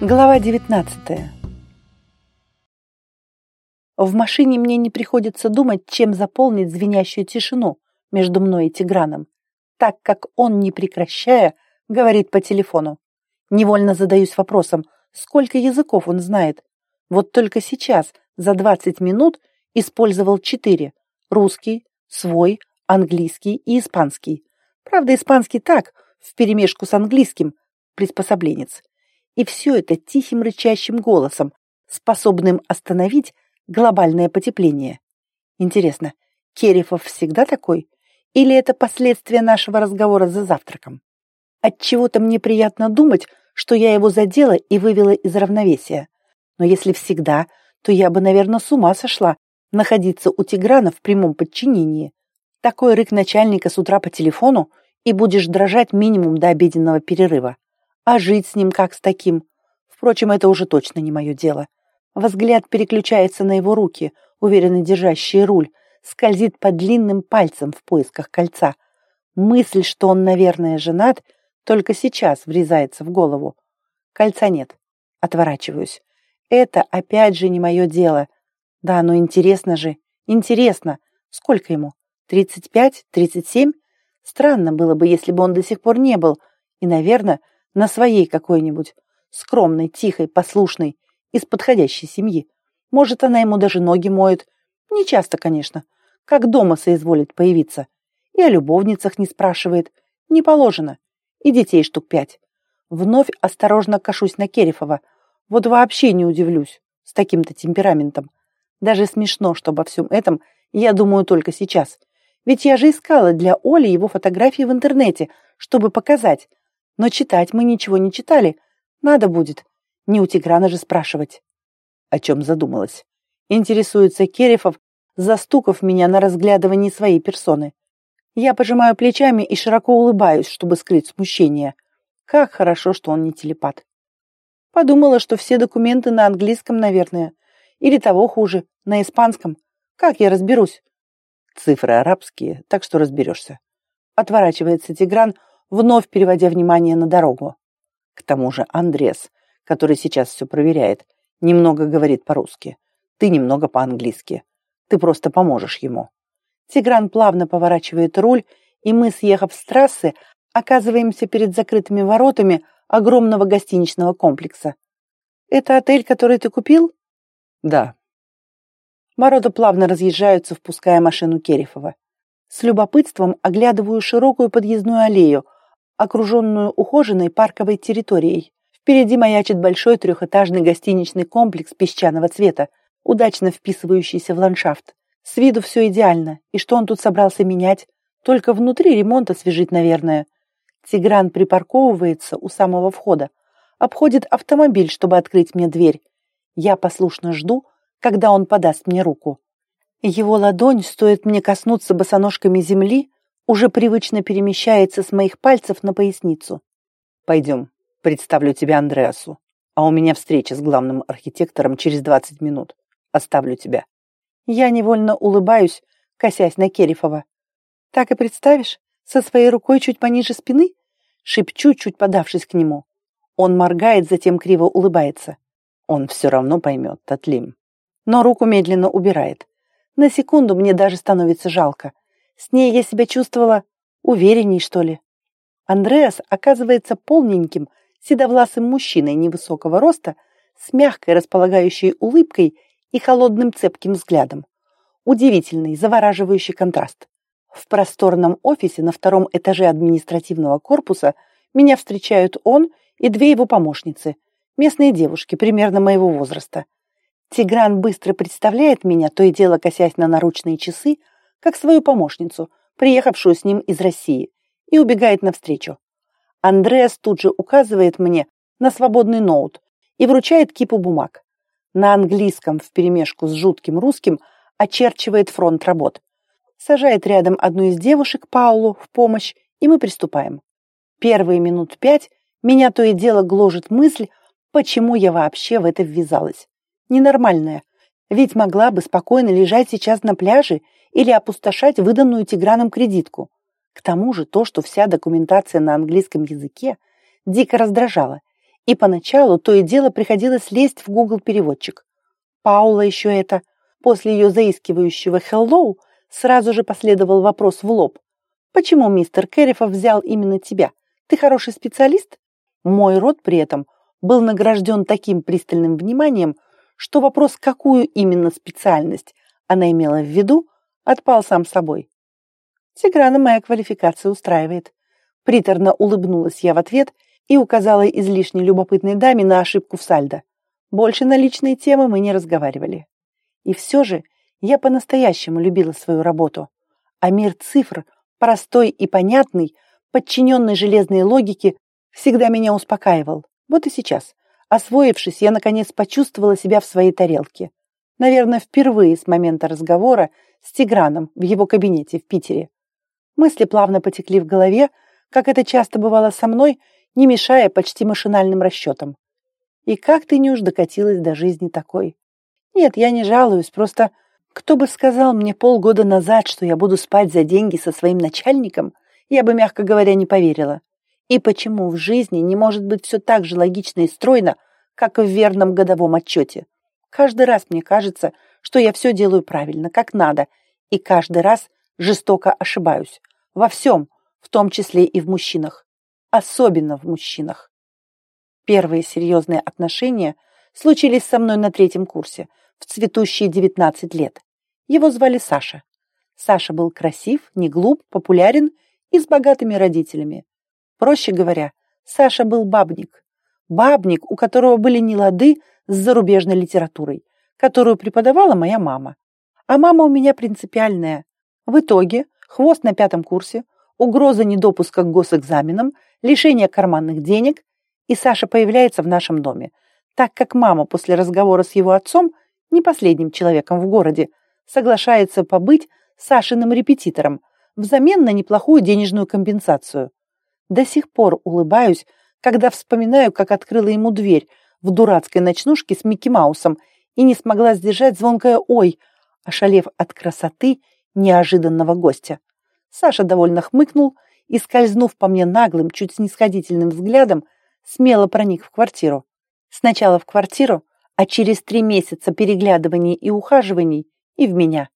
Глава 19 В машине мне не приходится думать, чем заполнить звенящую тишину между мной и Тиграном, так как он, не прекращая, говорит по телефону. Невольно задаюсь вопросом, сколько языков он знает. Вот только сейчас, за 20 минут, использовал четыре. Русский, свой, английский и испанский. Правда, испанский так, вперемешку с английским, приспособленец. И все это тихим рычащим голосом, способным остановить глобальное потепление. Интересно, Керифов всегда такой? Или это последствия нашего разговора за завтраком? Отчего-то мне приятно думать, что я его задела и вывела из равновесия. Но если всегда, то я бы, наверное, с ума сошла находиться у Тиграна в прямом подчинении. Такой рык начальника с утра по телефону, и будешь дрожать минимум до обеденного перерыва. А жить с ним как с таким? Впрочем, это уже точно не мое дело. Взгляд переключается на его руки, уверенно держащие руль, скользит по длинным пальцам в поисках кольца. Мысль, что он, наверное, женат, только сейчас врезается в голову. Кольца нет. Отворачиваюсь. Это опять же не мое дело. Да, но интересно же. Интересно. Сколько ему? Тридцать пять? Тридцать семь? Странно было бы, если бы он до сих пор не был. И, наверное, на своей какой-нибудь, скромной, тихой, послушной, из подходящей семьи. Может, она ему даже ноги моет. Не часто, конечно. Как дома соизволит появиться. И о любовницах не спрашивает. Не положено. И детей штук пять. Вновь осторожно кашусь на Керифова. Вот вообще не удивлюсь. С таким-то темпераментом. Даже смешно, что обо всем этом я думаю только сейчас. Ведь я же искала для Оли его фотографии в интернете, чтобы показать. Но читать мы ничего не читали. Надо будет. Не у Тиграна же спрашивать. О чем задумалась. Интересуется Керефов, застукав меня на разглядывании своей персоны. Я пожимаю плечами и широко улыбаюсь, чтобы скрыть смущение. Как хорошо, что он не телепат. Подумала, что все документы на английском, наверное. Или того хуже, на испанском. Как я разберусь? Цифры арабские, так что разберешься. Отворачивается Тигран, вновь переводя внимание на дорогу. К тому же Андрес, который сейчас все проверяет, немного говорит по-русски. Ты немного по-английски. Ты просто поможешь ему. Тигран плавно поворачивает руль, и мы, съехав с трассы, оказываемся перед закрытыми воротами огромного гостиничного комплекса. «Это отель, который ты купил?» «Да». Ворота плавно разъезжаются, впуская машину Керифова. С любопытством оглядываю широкую подъездную аллею, окруженную ухоженной парковой территорией. Впереди маячит большой трехэтажный гостиничный комплекс песчаного цвета, удачно вписывающийся в ландшафт. С виду все идеально, и что он тут собрался менять? Только внутри ремонт освежить, наверное. Тигран припарковывается у самого входа, обходит автомобиль, чтобы открыть мне дверь. Я послушно жду, когда он подаст мне руку. Его ладонь, стоит мне коснуться босоножками земли, уже привычно перемещается с моих пальцев на поясницу. «Пойдем, представлю тебя Андреасу. А у меня встреча с главным архитектором через 20 минут. Оставлю тебя». Я невольно улыбаюсь, косясь на Керифова. «Так и представишь? Со своей рукой чуть пониже спины?» Шепчу, чуть подавшись к нему. Он моргает, затем криво улыбается. Он все равно поймет, Татлим. Но руку медленно убирает. На секунду мне даже становится жалко. С ней я себя чувствовала уверенней, что ли. Андреас оказывается полненьким, седовласым мужчиной невысокого роста, с мягкой располагающей улыбкой и холодным цепким взглядом. Удивительный, завораживающий контраст. В просторном офисе на втором этаже административного корпуса меня встречают он и две его помощницы, местные девушки примерно моего возраста. Тигран быстро представляет меня, то и дело косясь на наручные часы, как свою помощницу, приехавшую с ним из России, и убегает навстречу. Андреас тут же указывает мне на свободный ноут и вручает кипу бумаг. На английском вперемешку с жутким русским очерчивает фронт работ. Сажает рядом одну из девушек, Паулу, в помощь, и мы приступаем. Первые минут пять меня то и дело гложет мысль, почему я вообще в это ввязалась. Ненормальная. Ведь могла бы спокойно лежать сейчас на пляже или опустошать выданную Тиграном кредитку. К тому же то, что вся документация на английском языке, дико раздражало. И поначалу то и дело приходилось лезть в Google переводчик. Паула еще это. После ее заискивающего «hello» сразу же последовал вопрос в лоб. «Почему мистер Керрифов взял именно тебя? Ты хороший специалист?» Мой род при этом был награжден таким пристальным вниманием, что вопрос, какую именно специальность она имела в виду, отпал сам собой. Тиграна моя квалификация устраивает. Приторно улыбнулась я в ответ и указала излишне любопытной даме на ошибку в сальдо. Больше на личные темы мы не разговаривали. И все же я по-настоящему любила свою работу. А мир цифр, простой и понятный, подчиненный железной логике, всегда меня успокаивал. Вот и сейчас. Освоившись, я наконец почувствовала себя в своей тарелке. Наверное, впервые с момента разговора с Тиграном в его кабинете в Питере. Мысли плавно потекли в голове, как это часто бывало со мной, не мешая почти машинальным расчетам. И как ты, Нюш, докатилась до жизни такой? Нет, я не жалуюсь, просто кто бы сказал мне полгода назад, что я буду спать за деньги со своим начальником, я бы, мягко говоря, не поверила. И почему в жизни не может быть все так же логично и стройно, как в верном годовом отчете? Каждый раз мне кажется, что я все делаю правильно, как надо, и каждый раз жестоко ошибаюсь. Во всем, в том числе и в мужчинах. Особенно в мужчинах. Первые серьезные отношения случились со мной на третьем курсе, в цветущие 19 лет. Его звали Саша. Саша был красив, не глуп, популярен и с богатыми родителями. Проще говоря, Саша был бабник. Бабник, у которого были нелады с зарубежной литературой, которую преподавала моя мама. А мама у меня принципиальная. В итоге хвост на пятом курсе, угроза недопуска к госэкзаменам, лишение карманных денег, и Саша появляется в нашем доме, так как мама после разговора с его отцом, не последним человеком в городе, соглашается побыть Сашиным репетитором взамен на неплохую денежную компенсацию. До сих пор улыбаюсь, когда вспоминаю, как открыла ему дверь в дурацкой ночнушке с Микки Маусом и не смогла сдержать звонкое «Ой», ошалев от красоты неожиданного гостя. Саша довольно хмыкнул и, скользнув по мне наглым, чуть снисходительным взглядом, смело проник в квартиру. Сначала в квартиру, а через три месяца переглядываний и ухаживаний и в меня.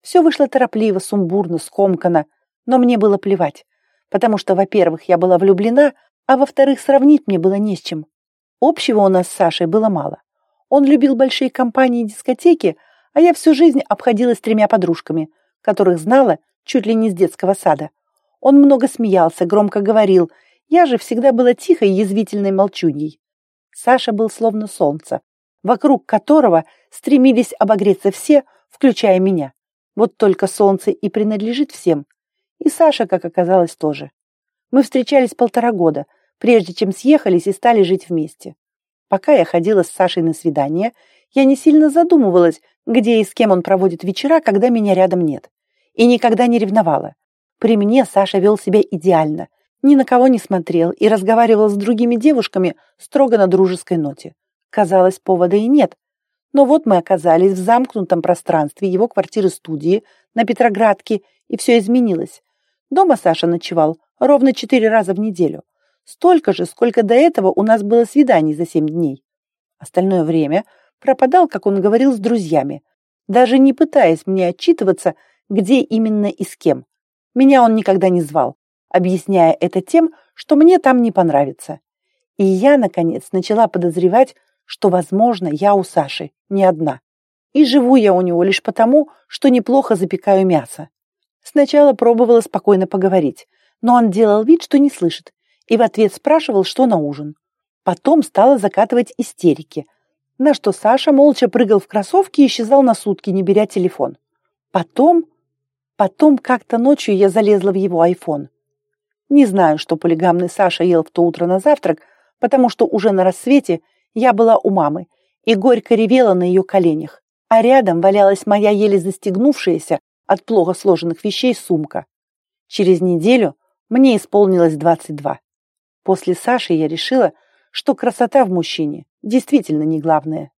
Все вышло торопливо, сумбурно, скомканно, но мне было плевать, потому что, во-первых, я была влюблена, а во-вторых, сравнить мне было не с чем. Общего у нас с Сашей было мало. Он любил большие компании и дискотеки, а я всю жизнь обходилась тремя подружками, которых знала чуть ли не с детского сада. Он много смеялся, громко говорил, я же всегда была тихой, язвительной молчуньей. Саша был словно солнце, вокруг которого стремились обогреться все, включая меня. Вот только солнце и принадлежит всем. И Саша, как оказалось, тоже. Мы встречались полтора года, прежде чем съехались и стали жить вместе. Пока я ходила с Сашей на свидание, я не сильно задумывалась, где и с кем он проводит вечера, когда меня рядом нет. И никогда не ревновала. При мне Саша вел себя идеально, ни на кого не смотрел и разговаривал с другими девушками строго на дружеской ноте. Казалось, повода и нет. Но вот мы оказались в замкнутом пространстве его квартиры-студии на Петроградке, и все изменилось. Дома Саша ночевал ровно четыре раза в неделю. Столько же, сколько до этого у нас было свиданий за семь дней. Остальное время пропадал, как он говорил, с друзьями, даже не пытаясь мне отчитываться, где именно и с кем. Меня он никогда не звал, объясняя это тем, что мне там не понравится. И я, наконец, начала подозревать, что, возможно, я у Саши не одна. И живу я у него лишь потому, что неплохо запекаю мясо. Сначала пробовала спокойно поговорить, но он делал вид, что не слышит, и в ответ спрашивал, что на ужин. Потом стала закатывать истерики, на что Саша молча прыгал в кроссовки и исчезал на сутки, не беря телефон. Потом... Потом как-то ночью я залезла в его айфон. Не знаю, что полигамный Саша ел в то утро на завтрак, потому что уже на рассвете я была у мамы и горько ревела на ее коленях, а рядом валялась моя еле застегнувшаяся от плохо сложенных вещей сумка. Через неделю мне исполнилось 22. После Саши я решила, что красота в мужчине действительно не главное.